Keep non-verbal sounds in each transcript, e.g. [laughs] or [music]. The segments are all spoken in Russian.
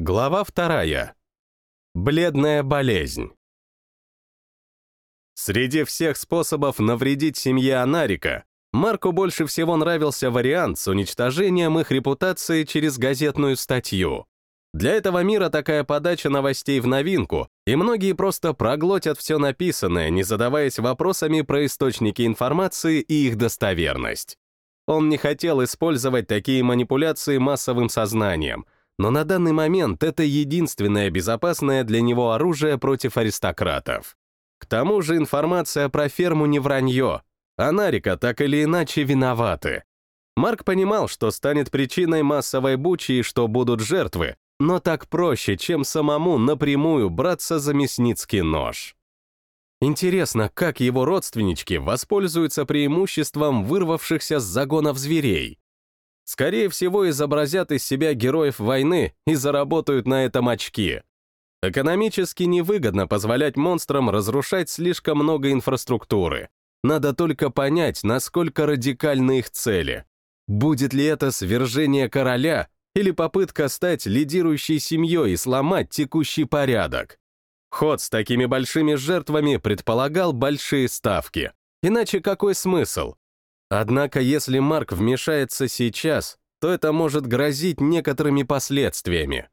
Глава вторая. Бледная болезнь. Среди всех способов навредить семье Анарика, Марку больше всего нравился вариант с уничтожением их репутации через газетную статью. Для этого мира такая подача новостей в новинку, и многие просто проглотят все написанное, не задаваясь вопросами про источники информации и их достоверность. Он не хотел использовать такие манипуляции массовым сознанием, но на данный момент это единственное безопасное для него оружие против аристократов. К тому же информация про ферму не вранье, а Нарика так или иначе виноваты. Марк понимал, что станет причиной массовой бучи и что будут жертвы, но так проще, чем самому напрямую браться за мясницкий нож. Интересно, как его родственнички воспользуются преимуществом вырвавшихся с загонов зверей? Скорее всего, изобразят из себя героев войны и заработают на этом очки. Экономически невыгодно позволять монстрам разрушать слишком много инфраструктуры. Надо только понять, насколько радикальны их цели. Будет ли это свержение короля или попытка стать лидирующей семьей и сломать текущий порядок. Ход с такими большими жертвами предполагал большие ставки. Иначе какой смысл? Однако если Марк вмешается сейчас, то это может грозить некоторыми последствиями.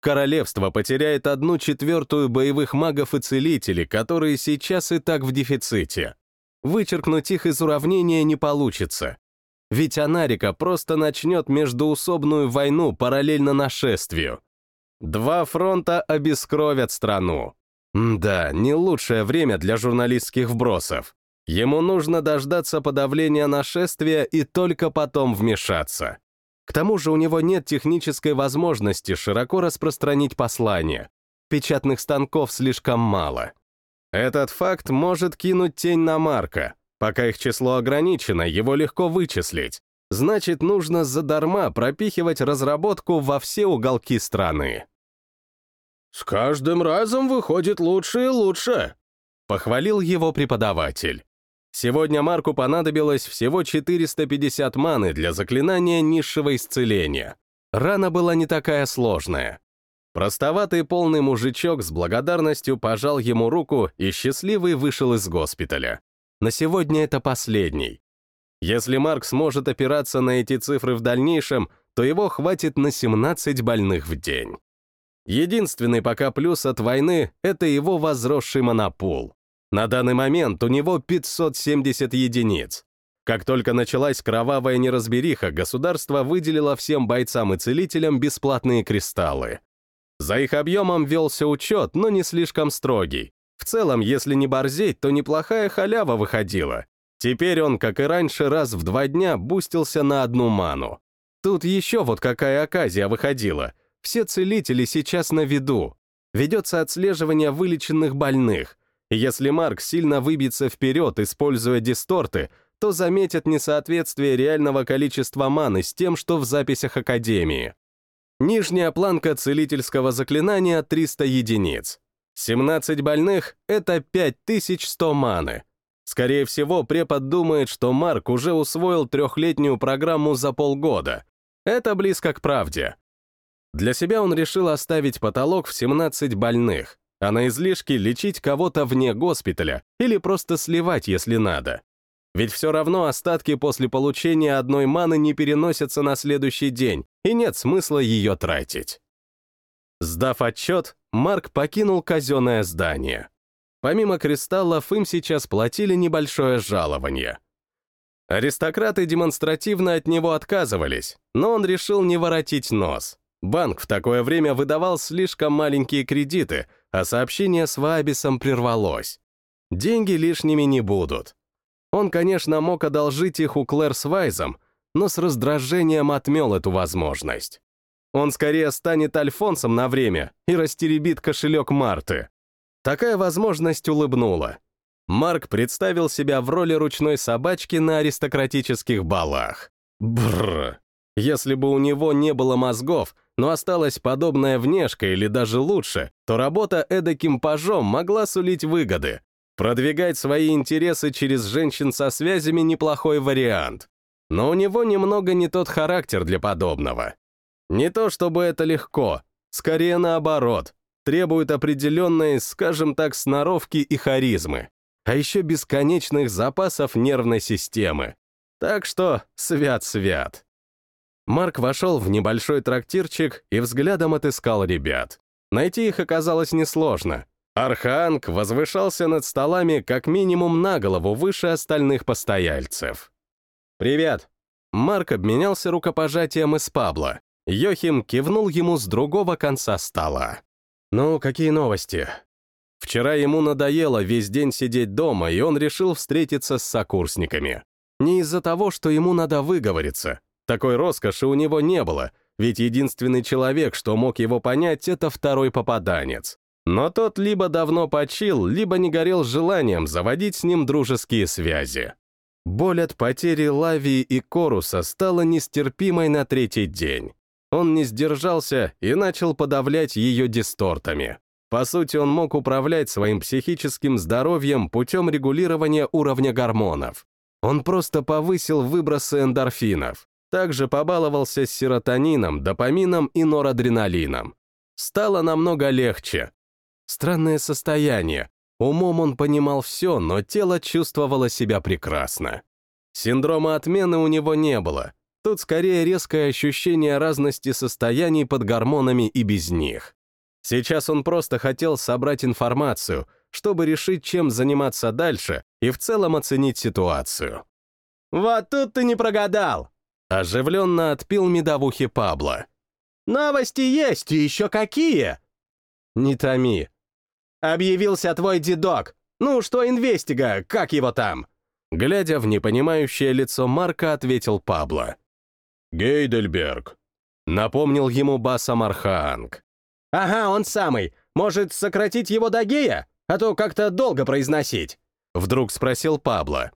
Королевство потеряет одну четвертую боевых магов и целителей, которые сейчас и так в дефиците. Вычеркнуть их из уравнения не получится. Ведь Анарика просто начнет междуусобную войну параллельно нашествию. Два фронта обескровят страну. Да, не лучшее время для журналистских вбросов. Ему нужно дождаться подавления нашествия и только потом вмешаться. К тому же у него нет технической возможности широко распространить послание. Печатных станков слишком мало. Этот факт может кинуть тень на Марка, Пока их число ограничено, его легко вычислить. Значит, нужно задарма пропихивать разработку во все уголки страны. «С каждым разом выходит лучше и лучше», — похвалил его преподаватель. Сегодня Марку понадобилось всего 450 маны для заклинания низшего исцеления. Рана была не такая сложная. Простоватый полный мужичок с благодарностью пожал ему руку и счастливый вышел из госпиталя. На сегодня это последний. Если Марк сможет опираться на эти цифры в дальнейшем, то его хватит на 17 больных в день. Единственный пока плюс от войны — это его возросший монопол. На данный момент у него 570 единиц. Как только началась кровавая неразбериха, государство выделило всем бойцам и целителям бесплатные кристаллы. За их объемом велся учет, но не слишком строгий. В целом, если не борзеть, то неплохая халява выходила. Теперь он, как и раньше, раз в два дня бустился на одну ману. Тут еще вот какая оказия выходила. Все целители сейчас на виду. Ведется отслеживание вылеченных больных. Если Марк сильно выбьется вперед, используя дисторты, то заметит несоответствие реального количества маны с тем, что в записях Академии. Нижняя планка целительского заклинания — 300 единиц. 17 больных — это 5100 маны. Скорее всего, препод думает, что Марк уже усвоил трехлетнюю программу за полгода. Это близко к правде. Для себя он решил оставить потолок в 17 больных, а на излишки лечить кого-то вне госпиталя или просто сливать, если надо. Ведь все равно остатки после получения одной маны не переносятся на следующий день, и нет смысла ее тратить. Сдав отчет, Марк покинул казенное здание. Помимо кристаллов, им сейчас платили небольшое жалование. Аристократы демонстративно от него отказывались, но он решил не воротить нос. Банк в такое время выдавал слишком маленькие кредиты, а сообщение с Ваабисом прервалось. Деньги лишними не будут. Он, конечно, мог одолжить их у Клэр с Вайзом, но с раздражением отмел эту возможность. Он скорее станет Альфонсом на время и растеребит кошелек Марты. Такая возможность улыбнула. Марк представил себя в роли ручной собачки на аристократических балах. Бррр. Если бы у него не было мозгов, но осталась подобная внешка или даже лучше, то работа эдаким пажом могла сулить выгоды. Продвигать свои интересы через женщин со связями неплохой вариант. Но у него немного не тот характер для подобного. Не то чтобы это легко, Скорее наоборот, требует определенной, скажем так, сноровки и харизмы, а еще бесконечных запасов нервной системы. Так что свят-свят. Марк вошел в небольшой трактирчик и взглядом отыскал ребят. Найти их оказалось несложно. Арханг возвышался над столами как минимум на голову выше остальных постояльцев. «Привет!» Марк обменялся рукопожатием из Пабло. Йохим кивнул ему с другого конца стола. «Ну, какие новости?» Вчера ему надоело весь день сидеть дома, и он решил встретиться с сокурсниками. Не из-за того, что ему надо выговориться. Такой роскоши у него не было, ведь единственный человек, что мог его понять, это второй попаданец. Но тот либо давно почил, либо не горел желанием заводить с ним дружеские связи. Боль от потери Лавии и Коруса стала нестерпимой на третий день. Он не сдержался и начал подавлять ее дистортами. По сути, он мог управлять своим психическим здоровьем путем регулирования уровня гормонов. Он просто повысил выбросы эндорфинов. Также побаловался с серотонином, допамином и норадреналином. Стало намного легче. Странное состояние. Умом он понимал все, но тело чувствовало себя прекрасно. Синдрома отмены у него не было. Тут скорее резкое ощущение разности состояний под гормонами и без них. Сейчас он просто хотел собрать информацию, чтобы решить, чем заниматься дальше и в целом оценить ситуацию. «Вот тут ты не прогадал!» Оживленно отпил медовухи Пабло. «Новости есть, и еще какие!» «Не томи». «Объявился твой дедок. Ну, что инвестига, как его там?» Глядя в непонимающее лицо Марка, ответил Пабло. «Гейдельберг», — напомнил ему Баса Мархаанг. «Ага, он самый. Может, сократить его до гея? А то как-то долго произносить». Вдруг спросил Пабло.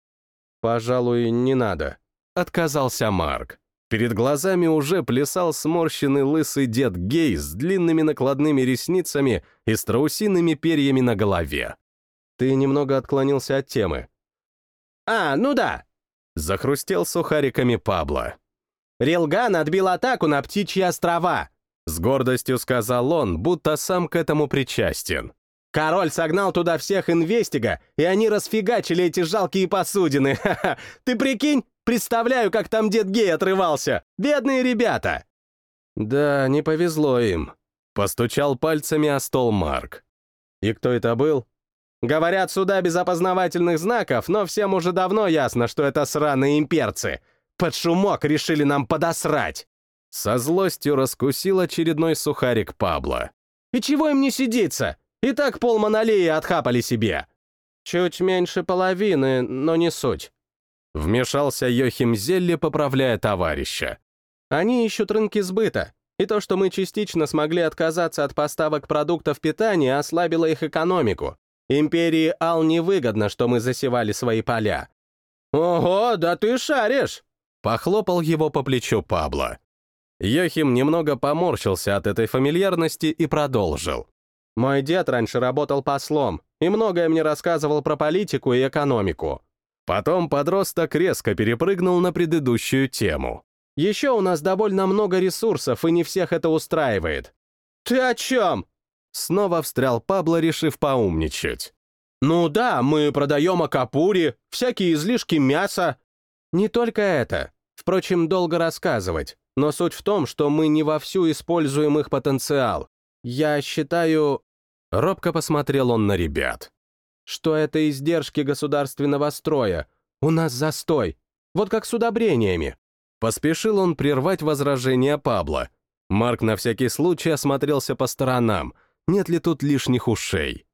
«Пожалуй, не надо», — отказался Марк. Перед глазами уже плясал сморщенный лысый дед Гей с длинными накладными ресницами и страусиными перьями на голове. «Ты немного отклонился от темы». «А, ну да!» — захрустел сухариками Пабло. «Рилган отбил атаку на Птичьи острова!» С гордостью сказал он, будто сам к этому причастен. Король согнал туда всех инвестига, и они расфигачили эти жалкие посудины. [laughs] Ха-ха. Ты прикинь, представляю, как там дед Гей отрывался. Бедные ребята. Да, не повезло им. Постучал пальцами о стол Марк. И кто это был? Говорят, сюда без опознавательных знаков, но всем уже давно ясно, что это сраные имперцы. Под шумок решили нам подосрать. Со злостью раскусил очередной сухарик Пабло. И чего им не сидится? И так пол монолеи отхапали себе. Чуть меньше половины, но не суть. Вмешался Йохим Зелли, поправляя товарища. Они ищут рынки сбыта, и то, что мы частично смогли отказаться от поставок продуктов питания, ослабило их экономику. Империи Ал невыгодно, что мы засевали свои поля. «Ого, да ты шаришь!» Похлопал его по плечу Пабло. Йохим немного поморщился от этой фамильярности и продолжил. Мой дед раньше работал послом и многое мне рассказывал про политику и экономику. Потом подросток резко перепрыгнул на предыдущую тему. Еще у нас довольно много ресурсов, и не всех это устраивает. Ты о чем? Снова встрял Пабло, решив поумничать. Ну да, мы продаем акапури, всякие излишки мяса. Не только это. Впрочем, долго рассказывать. Но суть в том, что мы не вовсю используем их потенциал. Я считаю... Робко посмотрел он на ребят. Что это издержки государственного строя. У нас застой. Вот как с удобрениями. Поспешил он прервать возражение Пабло. Марк на всякий случай осмотрелся по сторонам. Нет ли тут лишних ушей?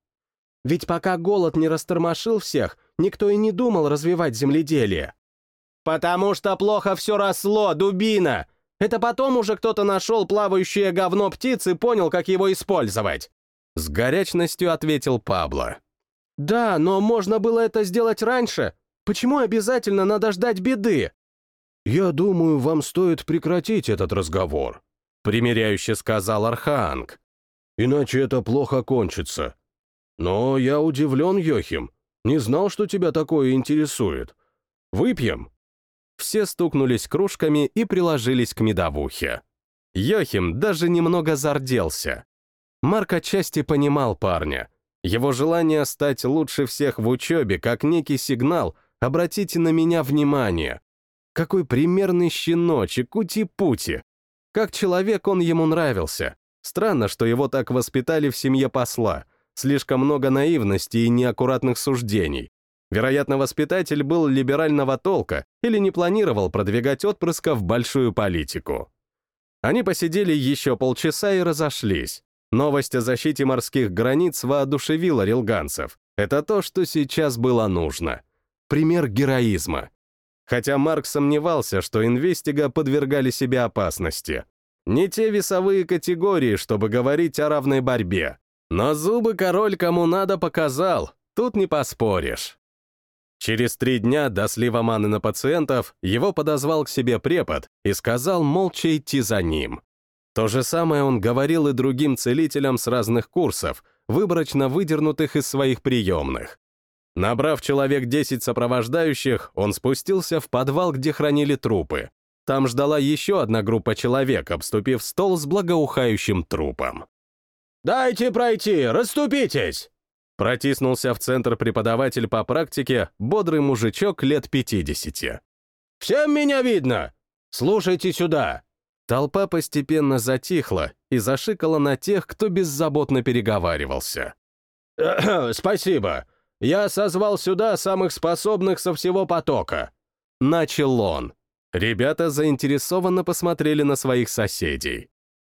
Ведь пока голод не растормошил всех, никто и не думал развивать земледелие. «Потому что плохо все росло, дубина! Это потом уже кто-то нашел плавающее говно птиц и понял, как его использовать. С горячностью ответил Пабло. Да, но можно было это сделать раньше. Почему обязательно надо ждать беды? Я думаю, вам стоит прекратить этот разговор, примиряюще сказал Архаанг. Иначе это плохо кончится. Но я удивлен, Йохим. Не знал, что тебя такое интересует. Выпьем? Все стукнулись кружками и приложились к медовухе. Йохим даже немного зарделся. Марк отчасти понимал парня. Его желание стать лучше всех в учебе, как некий сигнал «обратите на меня внимание». Какой примерный щеночек, ути-пути. Как человек он ему нравился. Странно, что его так воспитали в семье посла. Слишком много наивности и неаккуратных суждений. Вероятно, воспитатель был либерального толка или не планировал продвигать отпрыска в большую политику. Они посидели еще полчаса и разошлись. Новость о защите морских границ воодушевила рилганцев. Это то, что сейчас было нужно. Пример героизма. Хотя Марк сомневался, что инвестига подвергали себе опасности. Не те весовые категории, чтобы говорить о равной борьбе. Но зубы король кому надо показал, тут не поспоришь. Через три дня до слива маны на пациентов его подозвал к себе препод и сказал молча идти за ним. То же самое он говорил и другим целителям с разных курсов, выборочно выдернутых из своих приемных. Набрав человек 10 сопровождающих, он спустился в подвал, где хранили трупы. Там ждала еще одна группа человек, обступив стол с благоухающим трупом. «Дайте пройти, расступитесь!» Протиснулся в центр преподаватель по практике, бодрый мужичок лет 50. «Всем меня видно! Слушайте сюда!» Толпа постепенно затихла и зашикала на тех, кто беззаботно переговаривался. [clears throat] «Спасибо. Я созвал сюда самых способных со всего потока». Начал он. Ребята заинтересованно посмотрели на своих соседей.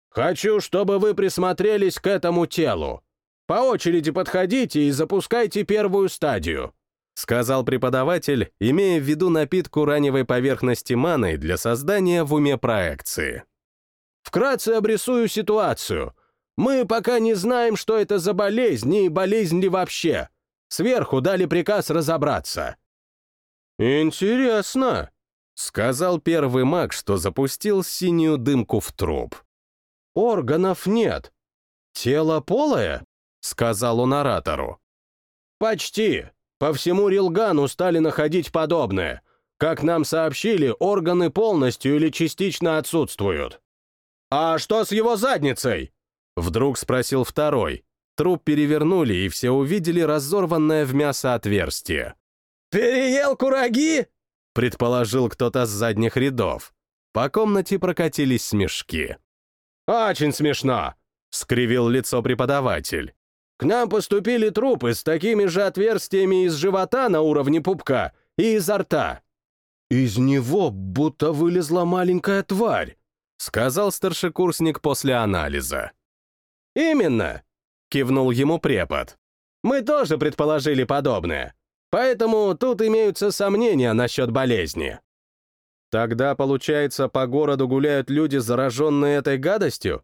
«Хочу, чтобы вы присмотрелись к этому телу. По очереди подходите и запускайте первую стадию сказал преподаватель, имея в виду напитку раневой поверхности маны для создания в уме проекции. Вкратце обрисую ситуацию. Мы пока не знаем, что это за болезнь и болезнь ли вообще. Сверху дали приказ разобраться. «Интересно», — сказал первый маг, что запустил синюю дымку в труп. «Органов нет. Тело полое?» — сказал он оратору. «Почти. По всему Рилгану стали находить подобное. Как нам сообщили, органы полностью или частично отсутствуют. «А что с его задницей?» Вдруг спросил второй. Труп перевернули, и все увидели разорванное в мясо отверстие. «Переел кураги?» предположил кто-то с задних рядов. По комнате прокатились смешки. «Очень смешно!» — скривил лицо преподаватель. К нам поступили трупы с такими же отверстиями из живота на уровне пупка и изо рта. «Из него будто вылезла маленькая тварь», — сказал старшекурсник после анализа. «Именно», — кивнул ему препод. «Мы тоже предположили подобное. Поэтому тут имеются сомнения насчет болезни». «Тогда, получается, по городу гуляют люди, зараженные этой гадостью?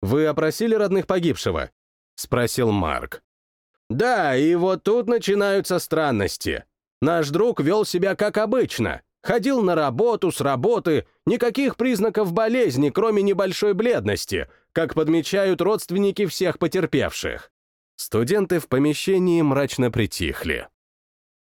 Вы опросили родных погибшего?» — спросил Марк. «Да, и вот тут начинаются странности. Наш друг вел себя как обычно. Ходил на работу, с работы, никаких признаков болезни, кроме небольшой бледности, как подмечают родственники всех потерпевших». Студенты в помещении мрачно притихли.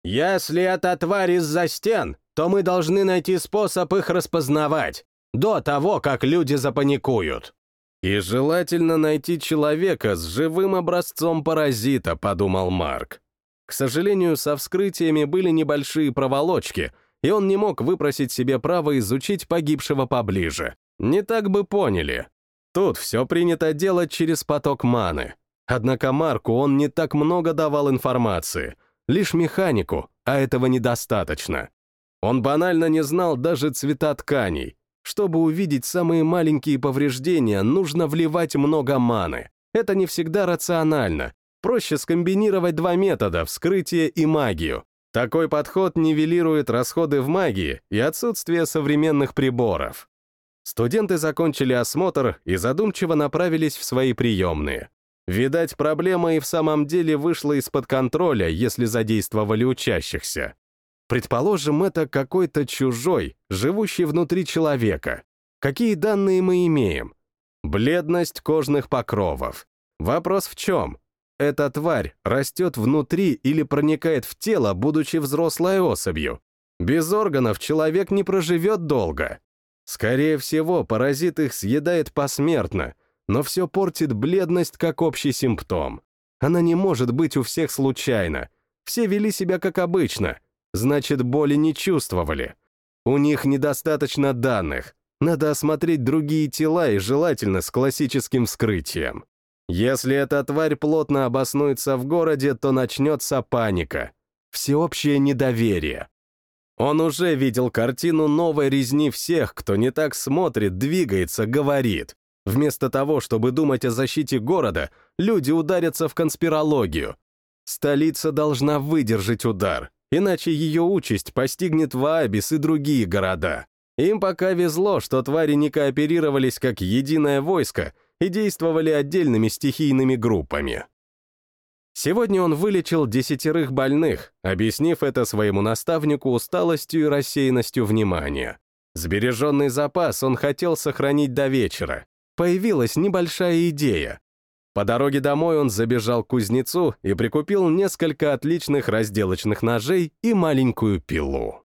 «Если это тварь из-за стен, то мы должны найти способ их распознавать, до того, как люди запаникуют». «И желательно найти человека с живым образцом паразита», — подумал Марк. К сожалению, со вскрытиями были небольшие проволочки, и он не мог выпросить себе право изучить погибшего поближе. Не так бы поняли. Тут все принято делать через поток маны. Однако Марку он не так много давал информации, лишь механику, а этого недостаточно. Он банально не знал даже цвета тканей, чтобы увидеть самые маленькие повреждения, нужно вливать много маны. Это не всегда рационально. Проще скомбинировать два метода — вскрытие и магию. Такой подход нивелирует расходы в магии и отсутствие современных приборов. Студенты закончили осмотр и задумчиво направились в свои приемные. Видать, проблема и в самом деле вышла из-под контроля, если задействовали учащихся. Предположим, это какой-то чужой, живущий внутри человека. Какие данные мы имеем? Бледность кожных покровов. Вопрос в чем? Эта тварь растет внутри или проникает в тело, будучи взрослой особью. Без органов человек не проживет долго. Скорее всего, паразит их съедает посмертно, но все портит бледность как общий симптом. Она не может быть у всех случайно. Все вели себя как обычно, значит, боли не чувствовали. У них недостаточно данных. Надо осмотреть другие тела и желательно с классическим вскрытием. Если эта тварь плотно обоснуется в городе, то начнется паника. Всеобщее недоверие. Он уже видел картину новой резни всех, кто не так смотрит, двигается, говорит. Вместо того, чтобы думать о защите города, люди ударятся в конспирологию. Столица должна выдержать удар, иначе ее участь постигнет Ваабис и другие города. Им пока везло, что твари не кооперировались как единое войско и действовали отдельными стихийными группами. Сегодня он вылечил десятерых больных, объяснив это своему наставнику усталостью и рассеянностью внимания. Сбереженный запас он хотел сохранить до вечера. Появилась небольшая идея. По дороге домой он забежал к кузнецу и прикупил несколько отличных разделочных ножей и маленькую пилу.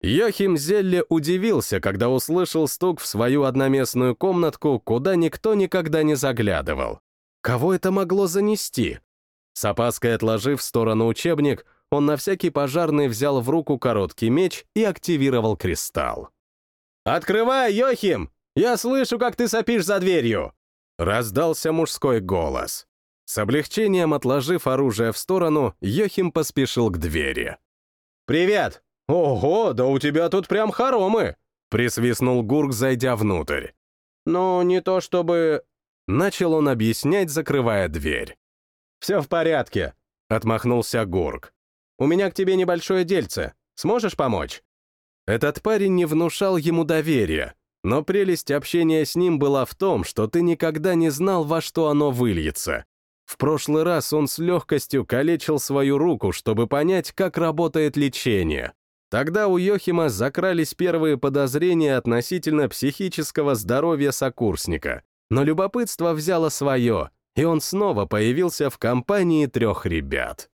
Йохим Зелле удивился, когда услышал стук в свою одноместную комнатку, куда никто никогда не заглядывал. Кого это могло занести? С опаской отложив в сторону учебник, он на всякий пожарный взял в руку короткий меч и активировал кристалл. «Открывай, Йохим! Я слышу, как ты сопишь за дверью!» Раздался мужской голос. С облегчением отложив оружие в сторону, Йохим поспешил к двери. «Привет! Ого, да у тебя тут прям хоромы!» Присвистнул Гурк, зайдя внутрь. «Ну, не то чтобы...» Начал он объяснять, закрывая дверь. «Все в порядке», — отмахнулся Гурк. «У меня к тебе небольшое дельце. Сможешь помочь?» Этот парень не внушал ему доверия, но прелесть общения с ним была в том, что ты никогда не знал, во что оно выльется. В прошлый раз он с легкостью калечил свою руку, чтобы понять, как работает лечение. Тогда у Йохима закрались первые подозрения относительно психического здоровья сокурсника. Но любопытство взяло свое, и он снова появился в компании трех ребят.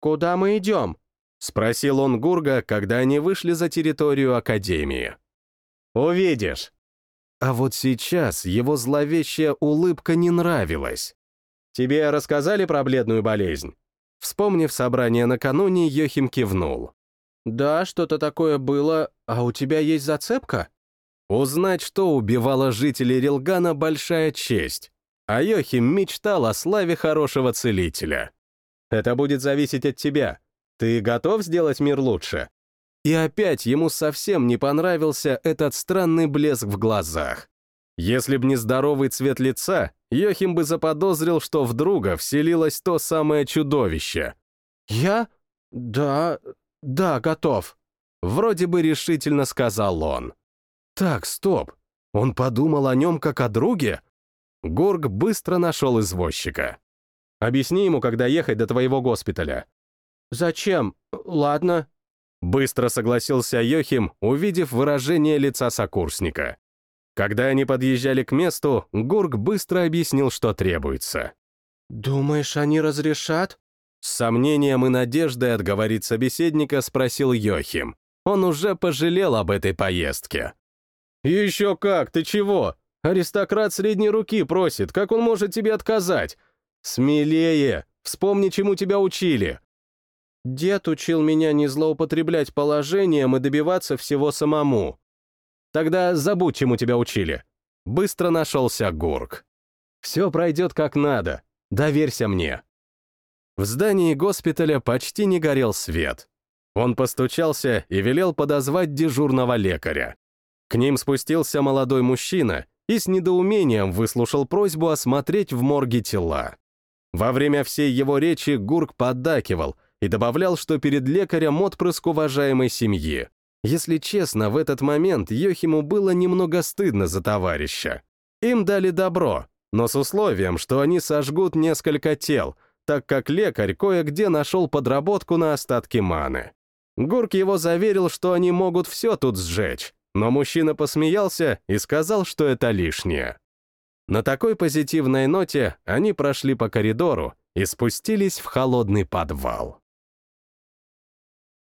«Куда мы идем?» — спросил он Гурга, когда они вышли за территорию Академии. «Увидишь». А вот сейчас его зловещая улыбка не нравилась. «Тебе рассказали про бледную болезнь?» Вспомнив собрание накануне, Йохим кивнул. «Да, что-то такое было. А у тебя есть зацепка?» Узнать, что убивало жителей Рилгана, большая честь. А Йохим мечтал о славе хорошего целителя. «Это будет зависеть от тебя. Ты готов сделать мир лучше?» И опять ему совсем не понравился этот странный блеск в глазах. Если б не здоровый цвет лица, Йохим бы заподозрил, что в друга вселилось то самое чудовище. «Я? Да, да, готов», — вроде бы решительно сказал он. «Так, стоп, он подумал о нем как о друге?» Горг быстро нашел извозчика. «Объясни ему, когда ехать до твоего госпиталя». «Зачем? Ладно», Быстро согласился Йохим, увидев выражение лица сокурсника. Когда они подъезжали к месту, Гурк быстро объяснил, что требуется. «Думаешь, они разрешат?» С сомнением и надеждой отговорить собеседника спросил Йохим. Он уже пожалел об этой поездке. «Еще как, ты чего? Аристократ средней руки просит, как он может тебе отказать? Смелее, вспомни, чему тебя учили. Дед учил меня не злоупотреблять положением и добиваться всего самому. Тогда забудь, чему тебя учили. Быстро нашелся Гурк. Все пройдет как надо. Доверься мне. В здании госпиталя почти не горел свет. Он постучался и велел подозвать дежурного лекаря. К ним спустился молодой мужчина и с недоумением выслушал просьбу осмотреть в морге тела. Во время всей его речи Гурк поддакивал, и добавлял, что перед лекарем отпрыск уважаемой семьи. Если честно, в этот момент Йохиму было немного стыдно за товарища. Им дали добро, но с условием, что они сожгут несколько тел, так как лекарь кое-где нашел подработку на остатки маны. Гурк его заверил, что они могут все тут сжечь, но мужчина посмеялся и сказал, что это лишнее. На такой позитивной ноте они прошли по коридору и спустились в холодный подвал.